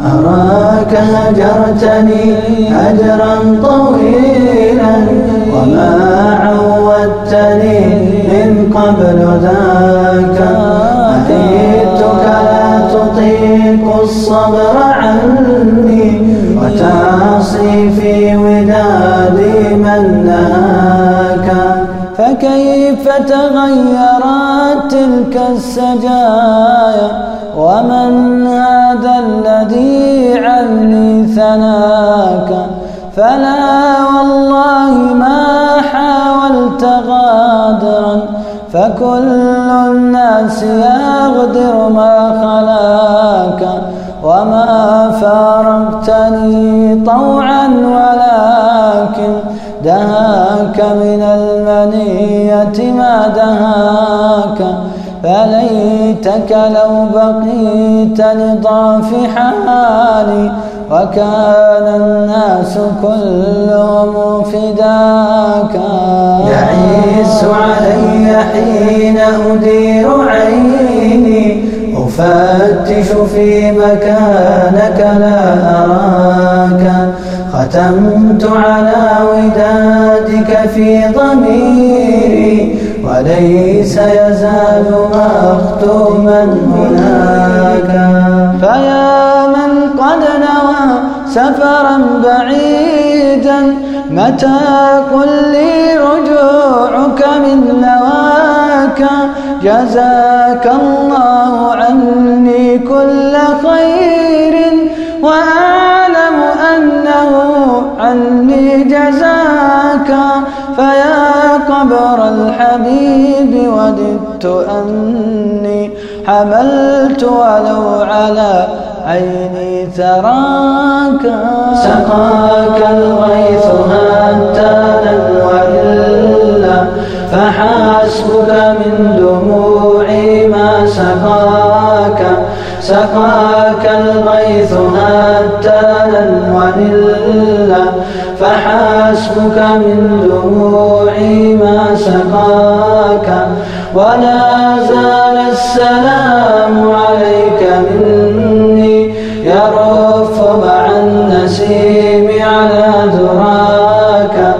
أراك هجرتني هجرا طويلا وما عودتني من قبل ذاك. أتيتك لا تطيق الصبر عني وتعصي في ودادي من نهاك فكيف تغيرت تلك السجايا؟ ومن هذا الذي عني ثناك فلا والله ما حاولت غادرا فكل الناس يغدر ما خلاك. وما فارقتني طوعا ولكن دهاك من ما دهاك فليتك لو بقيت لضعف حالي وكان الناس كلهم فداك. يعيس علي حين أدير عيني أفتش في مكانك لا أراك. ختمت على ودادك في ضميري وليس يزال مختوما هناك. فيا من قد نوى سفرا بعيدا متى قل لي رجوعك من نواك؟ جزاك الله قبر الحبيب وددت أني حملت ولو على عيني تراك سقاك الغيث هتانا وإلا فحسبك من دموعي ما سقاك. سقاك الغيث هتانا وإلا فحسبك من دموعي ما سقاك ولا زال السلام عليك مني يرف مع النسيم على دراك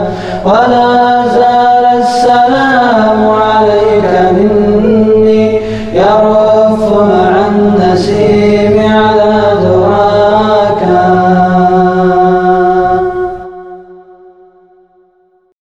ولا زال السلام عليك مني يرف مع